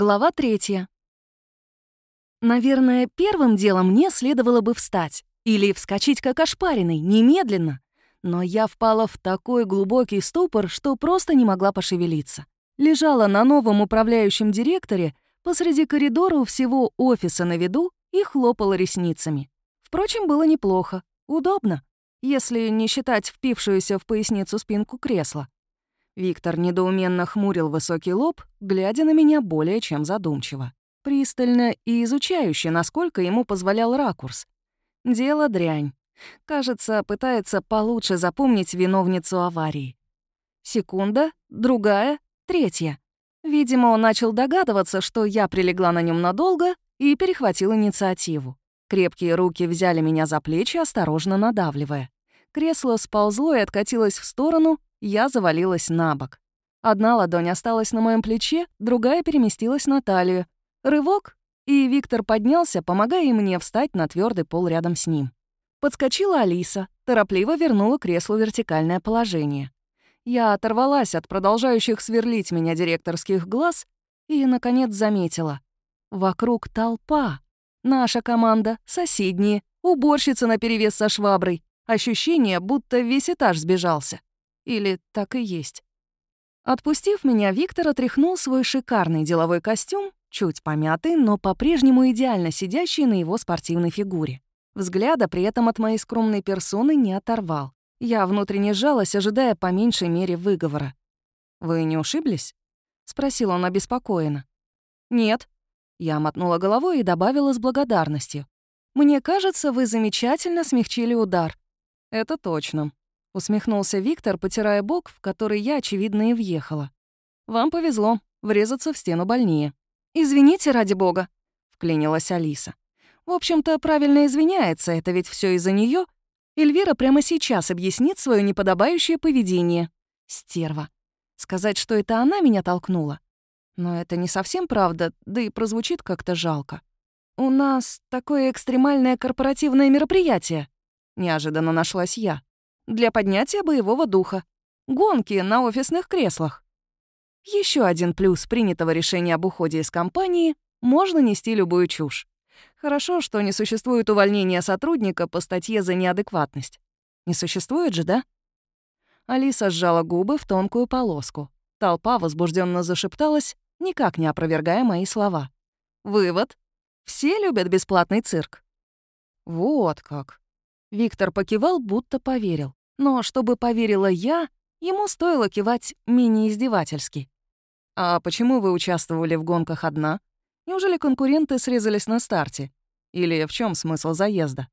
Глава третья. Наверное, первым делом мне следовало бы встать. Или вскочить как ошпаренный, немедленно. Но я впала в такой глубокий ступор, что просто не могла пошевелиться. Лежала на новом управляющем директоре посреди коридора у всего офиса на виду и хлопала ресницами. Впрочем, было неплохо, удобно, если не считать впившуюся в поясницу спинку кресла. Виктор недоуменно хмурил высокий лоб, глядя на меня более чем задумчиво. Пристально и изучающе, насколько ему позволял ракурс. Дело дрянь. Кажется, пытается получше запомнить виновницу аварии. Секунда, другая, третья. Видимо, он начал догадываться, что я прилегла на нем надолго и перехватил инициативу. Крепкие руки взяли меня за плечи, осторожно надавливая. Кресло сползло и откатилось в сторону, я завалилась на бок. Одна ладонь осталась на моем плече, другая переместилась на талию. Рывок, и Виктор поднялся, помогая мне встать на твердый пол рядом с ним. Подскочила Алиса, торопливо вернула креслу вертикальное положение. Я оторвалась от продолжающих сверлить меня директорских глаз и, наконец, заметила. Вокруг толпа. Наша команда, соседние, уборщица наперевес со шваброй. Ощущение, будто весь этаж сбежался. Или так и есть. Отпустив меня, Виктор отряхнул свой шикарный деловой костюм, чуть помятый, но по-прежнему идеально сидящий на его спортивной фигуре. Взгляда при этом от моей скромной персоны не оторвал. Я внутренне сжалась, ожидая по меньшей мере выговора. «Вы не ушиблись?» — спросил он обеспокоенно. «Нет». Я мотнула головой и добавила с благодарностью. «Мне кажется, вы замечательно смягчили удар». «Это точно», Усмехнулся Виктор, потирая бок, в который я, очевидно, и въехала. «Вам повезло. Врезаться в стену больнее». «Извините, ради бога», — вклинилась Алиса. «В общем-то, правильно извиняется, это ведь все из-за нее. Эльвира прямо сейчас объяснит свое неподобающее поведение. Стерва. Сказать, что это она меня толкнула? Но это не совсем правда, да и прозвучит как-то жалко. «У нас такое экстремальное корпоративное мероприятие», — неожиданно нашлась я для поднятия боевого духа. Гонки на офисных креслах. Еще один плюс принятого решения об уходе из компании — можно нести любую чушь. Хорошо, что не существует увольнения сотрудника по статье за неадекватность. Не существует же, да? Алиса сжала губы в тонкую полоску. Толпа возбужденно зашепталась, никак не опровергая мои слова. Вывод. Все любят бесплатный цирк. Вот как. Виктор покивал, будто поверил. Но чтобы поверила я, ему стоило кивать мини-издевательски. «А почему вы участвовали в гонках одна? Неужели конкуренты срезались на старте? Или в чем смысл заезда?»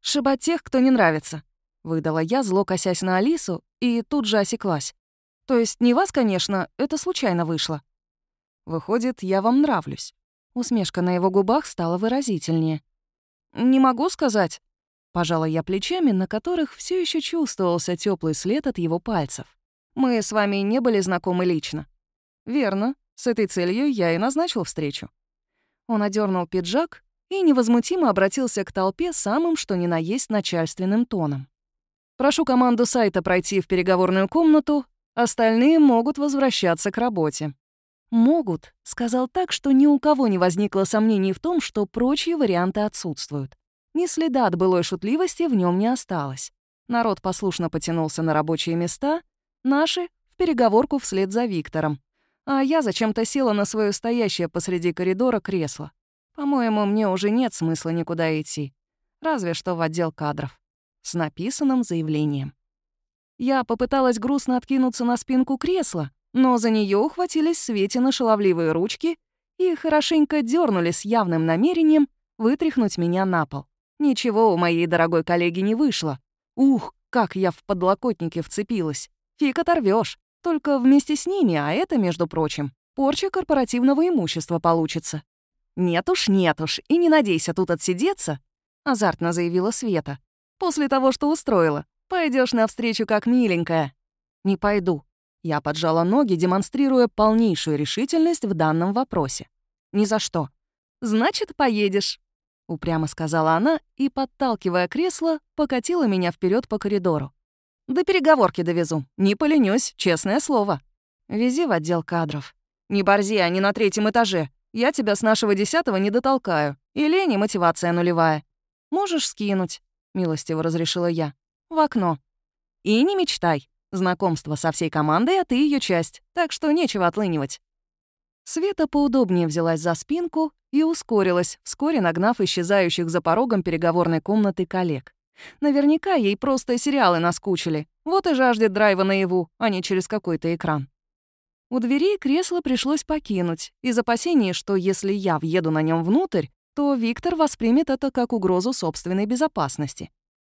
«Шибать тех, кто не нравится», — выдала я, зло косясь на Алису, и тут же осеклась. «То есть не вас, конечно, это случайно вышло». «Выходит, я вам нравлюсь». Усмешка на его губах стала выразительнее. «Не могу сказать», Пожала я плечами, на которых все еще чувствовался теплый след от его пальцев. Мы с вами не были знакомы лично. Верно. С этой целью я и назначил встречу. Он одернул пиджак и невозмутимо обратился к толпе самым что ни на есть начальственным тоном. «Прошу команду сайта пройти в переговорную комнату, остальные могут возвращаться к работе». «Могут», — сказал так, что ни у кого не возникло сомнений в том, что прочие варианты отсутствуют. Ни следа от былой шутливости в нем не осталось. Народ послушно потянулся на рабочие места, наши — в переговорку вслед за Виктором. А я зачем-то села на свое стоящее посреди коридора кресло. По-моему, мне уже нет смысла никуда идти. Разве что в отдел кадров. С написанным заявлением. Я попыталась грустно откинуться на спинку кресла, но за нее ухватились Светины шаловливые ручки и хорошенько дернули с явным намерением вытряхнуть меня на пол. Ничего у моей дорогой коллеги не вышло. Ух, как я в подлокотнике вцепилась. Фиг оторвешь. Только вместе с ними, а это, между прочим, порча корпоративного имущества получится. «Нет уж, нет уж, и не надейся тут отсидеться», — азартно заявила Света. «После того, что устроила, пойдешь навстречу как миленькая». «Не пойду». Я поджала ноги, демонстрируя полнейшую решительность в данном вопросе. «Ни за что». «Значит, поедешь», упрямо сказала она и, подталкивая кресло, покатила меня вперед по коридору. «До переговорки довезу. Не поленюсь, честное слово. Вези в отдел кадров». «Не борзи, они на третьем этаже. Я тебя с нашего десятого не дотолкаю. И лень, и мотивация нулевая. Можешь скинуть», — милостиво разрешила я. «В окно. И не мечтай. Знакомство со всей командой, а ты ее часть, так что нечего отлынивать». Света поудобнее взялась за спинку и ускорилась, вскоре нагнав исчезающих за порогом переговорной комнаты коллег. Наверняка ей просто сериалы наскучили. Вот и жаждет драйва наяву, а не через какой-то экран. У дверей кресло пришлось покинуть, из опасений, что если я въеду на нем внутрь, то Виктор воспримет это как угрозу собственной безопасности.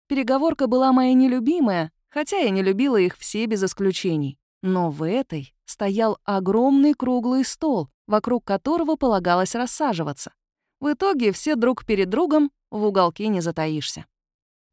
Переговорка была моя нелюбимая, хотя я не любила их все без исключений. Но в этой стоял огромный круглый стол, вокруг которого полагалось рассаживаться. В итоге все друг перед другом в уголке не затаишься.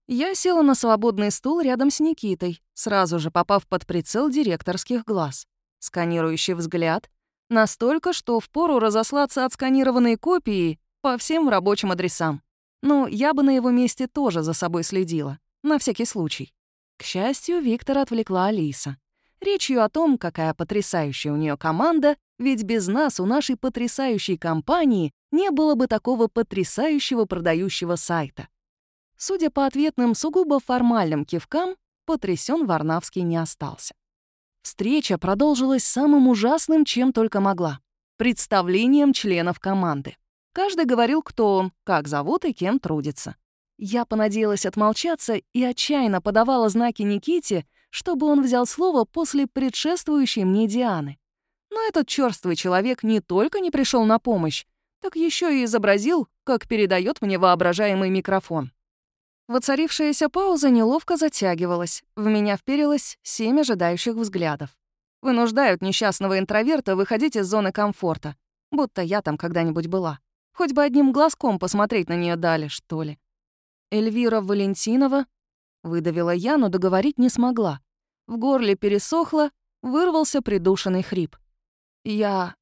Я села на свободный стул рядом с Никитой, сразу же попав под прицел директорских глаз. Сканирующий взгляд. Настолько, что впору разослаться от сканированной копии по всем рабочим адресам. Ну, я бы на его месте тоже за собой следила. На всякий случай. К счастью, Виктора отвлекла Алиса. Речью о том, какая потрясающая у нее команда, ведь без нас у нашей потрясающей компании не было бы такого потрясающего продающего сайта. Судя по ответным сугубо формальным кивкам, потрясен Варнавский не остался. Встреча продолжилась самым ужасным, чем только могла — представлением членов команды. Каждый говорил, кто он, как зовут и кем трудится. Я понадеялась отмолчаться и отчаянно подавала знаки Никите, чтобы он взял слово после предшествующей мне Дианы. Но этот черствый человек не только не пришел на помощь, так еще и изобразил, как передает мне воображаемый микрофон. Воцарившаяся пауза неловко затягивалась. В меня вперилось семь ожидающих взглядов. Вынуждают несчастного интроверта выходить из зоны комфорта. Будто я там когда-нибудь была. Хоть бы одним глазком посмотреть на нее дали, что ли. Эльвира Валентинова выдавила я, но договорить не смогла. В горле пересохло, вырвался придушенный хрип. Я...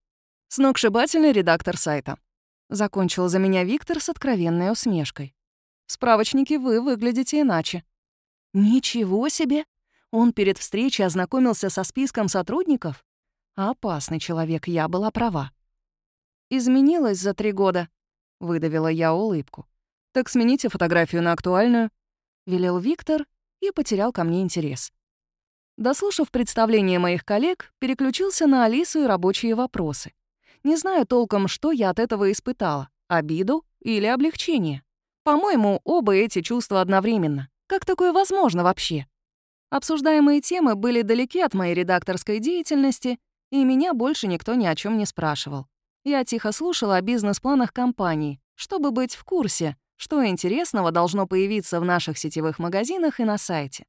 Сногсшибательный редактор сайта. Закончил за меня Виктор с откровенной усмешкой. В справочнике вы выглядите иначе. Ничего себе! Он перед встречей ознакомился со списком сотрудников? Опасный человек, я была права. Изменилась за три года. Выдавила я улыбку. Так смените фотографию на актуальную. Велел Виктор и потерял ко мне интерес. Дослушав представление моих коллег, переключился на Алису и рабочие вопросы. Не знаю толком, что я от этого испытала — обиду или облегчение. По-моему, оба эти чувства одновременно. Как такое возможно вообще? Обсуждаемые темы были далеки от моей редакторской деятельности, и меня больше никто ни о чем не спрашивал. Я тихо слушала о бизнес-планах компании, чтобы быть в курсе, что интересного должно появиться в наших сетевых магазинах и на сайте.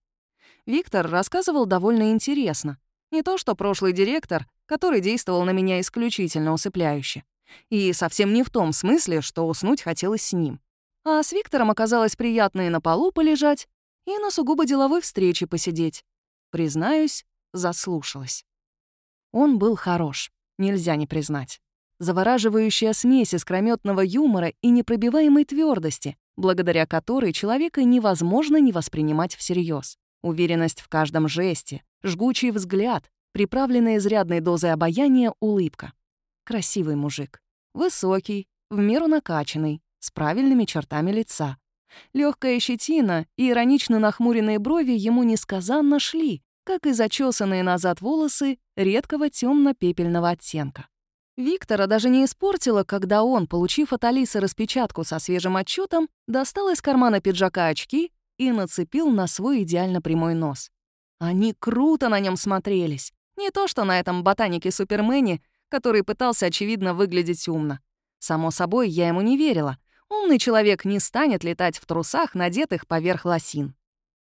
Виктор рассказывал довольно интересно. Не то что прошлый директор, который действовал на меня исключительно усыпляюще. И совсем не в том смысле, что уснуть хотелось с ним. А с Виктором оказалось приятно и на полу полежать, и на сугубо деловой встрече посидеть. Признаюсь, заслушалась. Он был хорош, нельзя не признать. Завораживающая смесь искрометного юмора и непробиваемой твердости, благодаря которой человека невозможно не воспринимать всерьез. Уверенность в каждом жесте, жгучий взгляд, приправленная изрядной дозой обаяния улыбка. Красивый мужик. Высокий, в меру накачанный, с правильными чертами лица. Легкая щетина и иронично нахмуренные брови ему несказанно шли, как и зачесанные назад волосы редкого темно пепельного оттенка. Виктора даже не испортило, когда он, получив от Алисы распечатку со свежим отчетом, достал из кармана пиджака очки и нацепил на свой идеально прямой нос. Они круто на нем смотрелись. Не то, что на этом ботанике-супермене, который пытался, очевидно, выглядеть умно. Само собой, я ему не верила. Умный человек не станет летать в трусах, надетых поверх лосин.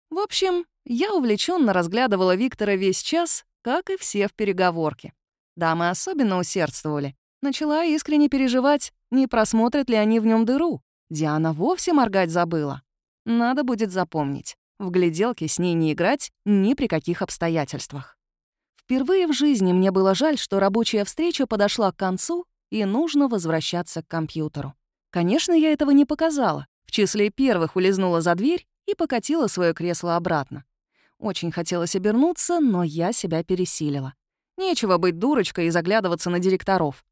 В общем, я увлеченно разглядывала Виктора весь час, как и все в переговорке. Дамы особенно усердствовали. Начала искренне переживать, не просмотрят ли они в нем дыру. Диана вовсе моргать забыла. Надо будет запомнить. В гляделке с ней не играть ни при каких обстоятельствах. Впервые в жизни мне было жаль, что рабочая встреча подошла к концу, и нужно возвращаться к компьютеру. Конечно, я этого не показала. В числе первых улизнула за дверь и покатила свое кресло обратно. Очень хотелось обернуться, но я себя пересилила. Нечего быть дурочкой и заглядываться на директоров.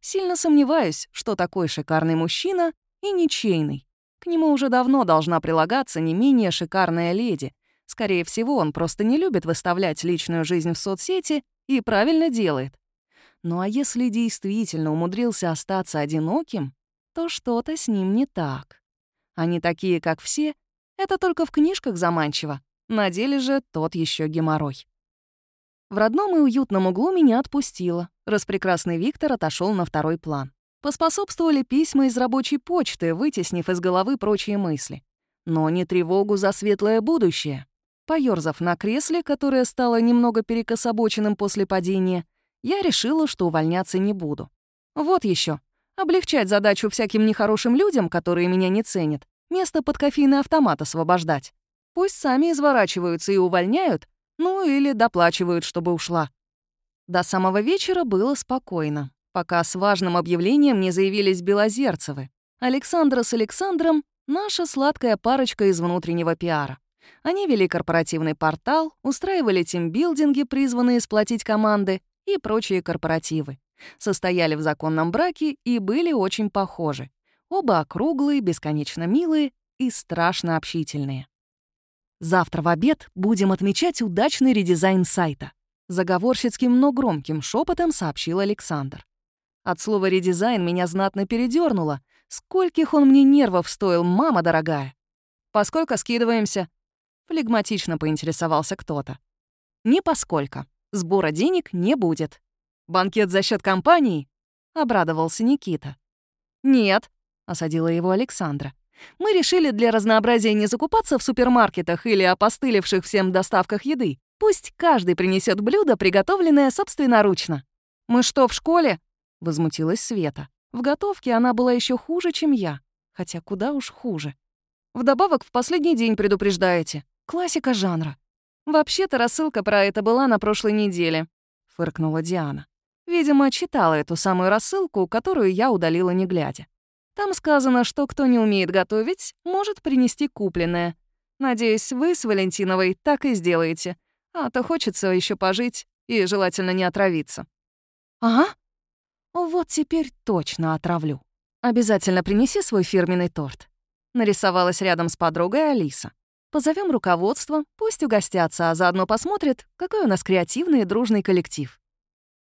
Сильно сомневаюсь, что такой шикарный мужчина и ничейный. К нему уже давно должна прилагаться не менее шикарная леди. Скорее всего, он просто не любит выставлять личную жизнь в соцсети и правильно делает. Ну а если действительно умудрился остаться одиноким, то что-то с ним не так. Они такие, как все, это только в книжках заманчиво. На деле же тот еще геморрой. В родном и уютном углу меня отпустило. Распрекрасный Виктор отошел на второй план. Поспособствовали письма из рабочей почты, вытеснив из головы прочие мысли. Но не тревогу за светлое будущее. Поёрзав на кресле, которое стало немного перекособоченным после падения, я решила, что увольняться не буду. Вот еще. Облегчать задачу всяким нехорошим людям, которые меня не ценят, место под кофейный автомат освобождать. Пусть сами изворачиваются и увольняют, ну или доплачивают, чтобы ушла. До самого вечера было спокойно пока с важным объявлением не заявились Белозерцевы. Александра с Александром — наша сладкая парочка из внутреннего пиара. Они вели корпоративный портал, устраивали тимбилдинги, призванные сплотить команды, и прочие корпоративы. Состояли в законном браке и были очень похожи. Оба округлые, бесконечно милые и страшно общительные. Завтра в обед будем отмечать удачный редизайн сайта. Заговорщицким, но громким шепотом сообщил Александр. От слова «редизайн» меня знатно передернуло. Скольких он мне нервов стоил, мама дорогая. «Поскольку скидываемся?» Флегматично поинтересовался кто-то. «Не поскольку. Сбора денег не будет. Банкет за счет компании?» — обрадовался Никита. «Нет», — осадила его Александра. «Мы решили для разнообразия не закупаться в супермаркетах или опостылевших всем доставках еды. Пусть каждый принесет блюдо, приготовленное собственноручно». «Мы что, в школе?» — возмутилась Света. В готовке она была еще хуже, чем я. Хотя куда уж хуже. Вдобавок, в последний день предупреждаете. Классика жанра. «Вообще-то рассылка про это была на прошлой неделе», — фыркнула Диана. Видимо, читала эту самую рассылку, которую я удалила не глядя. Там сказано, что кто не умеет готовить, может принести купленное. Надеюсь, вы с Валентиновой так и сделаете. А то хочется еще пожить и желательно не отравиться. «Ага», вот теперь точно отравлю. Обязательно принеси свой фирменный торт. Нарисовалась рядом с подругой Алиса. Позовем руководство, пусть угостятся, а заодно посмотрят, какой у нас креативный и дружный коллектив.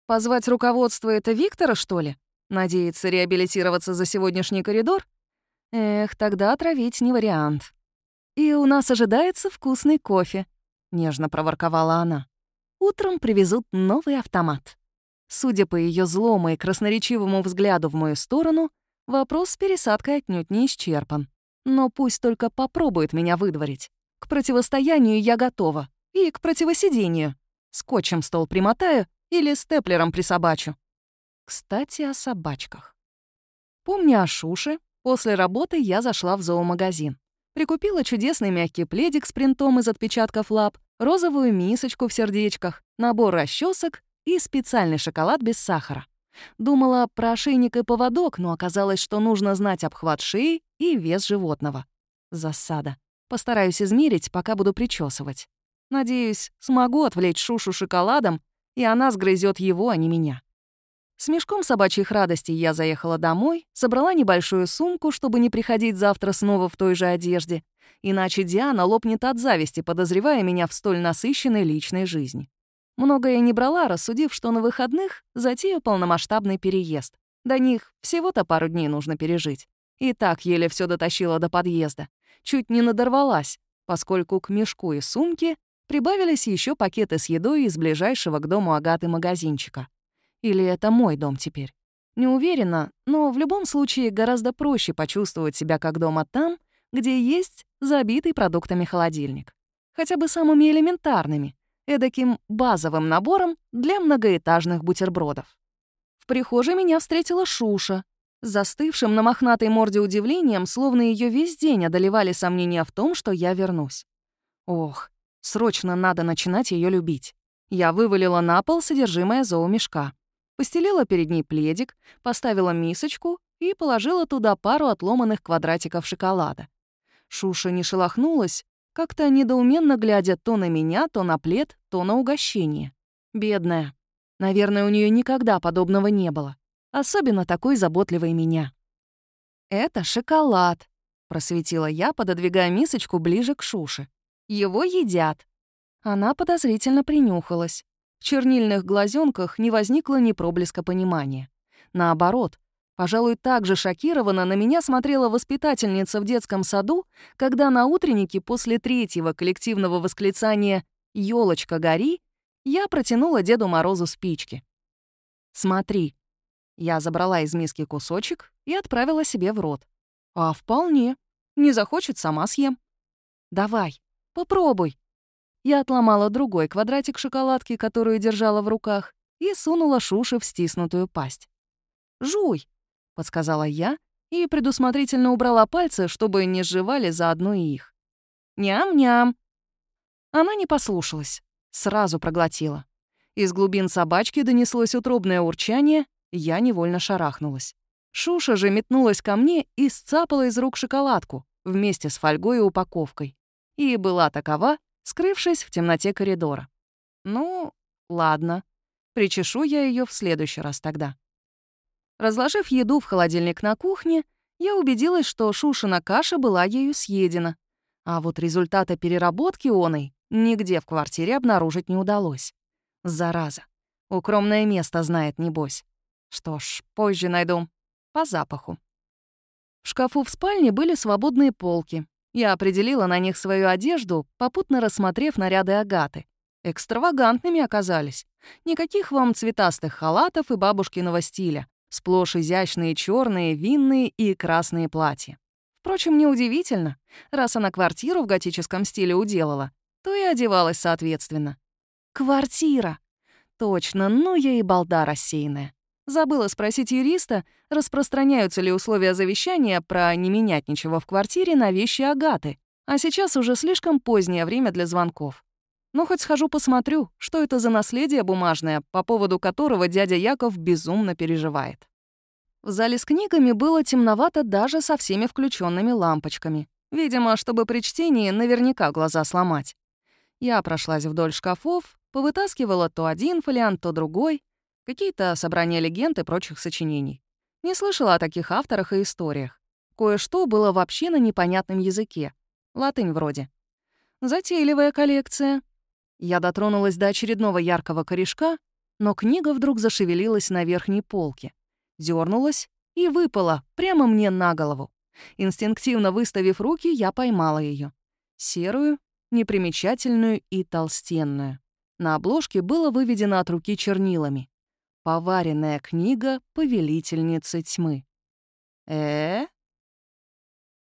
Позвать руководство — это Виктора, что ли? Надеется реабилитироваться за сегодняшний коридор? Эх, тогда отравить не вариант. И у нас ожидается вкусный кофе, — нежно проворковала она. Утром привезут новый автомат. Судя по ее злому и красноречивому взгляду в мою сторону, вопрос с пересадкой отнюдь не исчерпан. Но пусть только попробует меня выдворить. К противостоянию я готова. И к противосидению. Скотчем стол примотаю или степлером присобачу. Кстати, о собачках. Помня о Шуше, после работы я зашла в зоомагазин. Прикупила чудесный мягкий пледик с принтом из отпечатков лап, розовую мисочку в сердечках, набор расчесок и специальный шоколад без сахара. Думала про ошейник и поводок, но оказалось, что нужно знать обхват шеи и вес животного. Засада. Постараюсь измерить, пока буду причесывать. Надеюсь, смогу отвлечь Шушу шоколадом, и она сгрызет его, а не меня. С мешком собачьих радостей я заехала домой, собрала небольшую сумку, чтобы не приходить завтра снова в той же одежде, иначе Диана лопнет от зависти, подозревая меня в столь насыщенной личной жизни. Многое не брала, рассудив, что на выходных затею полномасштабный переезд. До них всего-то пару дней нужно пережить. И так еле все дотащила до подъезда. Чуть не надорвалась, поскольку к мешку и сумке прибавились еще пакеты с едой из ближайшего к дому Агаты магазинчика. Или это мой дом теперь? Не уверена, но в любом случае гораздо проще почувствовать себя как дома там, где есть забитый продуктами холодильник. Хотя бы самыми элементарными, эдаким базовым набором для многоэтажных бутербродов. В прихожей меня встретила Шуша, застывшим на мохнатой морде удивлением, словно ее весь день одолевали сомнения в том, что я вернусь. Ох, срочно надо начинать ее любить. Я вывалила на пол содержимое зоомешка. Постелила перед ней пледик, поставила мисочку и положила туда пару отломанных квадратиков шоколада. Шуша не шелохнулась, как-то недоуменно глядя то на меня, то на плед, то на угощение. Бедная. Наверное, у нее никогда подобного не было. Особенно такой заботливой меня. «Это шоколад», — просветила я, пододвигая мисочку ближе к Шуше. «Его едят». Она подозрительно принюхалась. В чернильных глазенках не возникло ни проблеска понимания. Наоборот, пожалуй, так же шокированно на меня смотрела воспитательница в детском саду, когда на утреннике после третьего коллективного восклицания «Ёлочка, гори!» я протянула Деду Морозу спички. «Смотри». Я забрала из миски кусочек и отправила себе в рот. «А вполне. Не захочет, сама съем». «Давай, попробуй». Я отломала другой квадратик шоколадки, которую держала в руках, и сунула Шуши в стиснутую пасть. «Жуй», — подсказала я, и предусмотрительно убрала пальцы, чтобы не сживали заодно и их. «Ням-ням». Она не послушалась, сразу проглотила. Из глубин собачки донеслось утробное урчание, я невольно шарахнулась. Шуша же метнулась ко мне и сцапала из рук шоколадку вместе с фольгой и упаковкой. И была такова, скрывшись в темноте коридора. Ну, ладно. Причешу я ее в следующий раз тогда. Разложив еду в холодильник на кухне, я убедилась, что Шушина каша была ею съедена. А вот результата переработки оной нигде в квартире обнаружить не удалось. Зараза. Укромное место знает, небось. Что ж, позже найду. По запаху. В шкафу в спальне были свободные полки. Я определила на них свою одежду, попутно рассмотрев наряды Агаты. Экстравагантными оказались. Никаких вам цветастых халатов и бабушкиного стиля. Сплошь изящные черные, винные и красные платья. Впрочем, неудивительно. Раз она квартиру в готическом стиле уделала, то и одевалась соответственно. Квартира! Точно, ну я и балда рассеянная. Забыла спросить юриста, распространяются ли условия завещания про не менять ничего в квартире на вещи Агаты. А сейчас уже слишком позднее время для звонков. Ну, хоть схожу посмотрю, что это за наследие бумажное, по поводу которого дядя Яков безумно переживает. В зале с книгами было темновато даже со всеми включенными лампочками. Видимо, чтобы при чтении наверняка глаза сломать. Я прошлась вдоль шкафов, повытаскивала то один фолиант, то другой, какие-то собрания легенд и прочих сочинений. Не слышала о таких авторах и историях. Кое-что было вообще на непонятном языке. Латынь вроде. Затейливая коллекция. Я дотронулась до очередного яркого корешка, но книга вдруг зашевелилась на верхней полке, дернулась и выпала прямо мне на голову. Инстинктивно выставив руки, я поймала ее. Серую, непримечательную и толстенную. На обложке было выведено от руки чернилами. «Поваренная книга повелительницы тьмы». Э,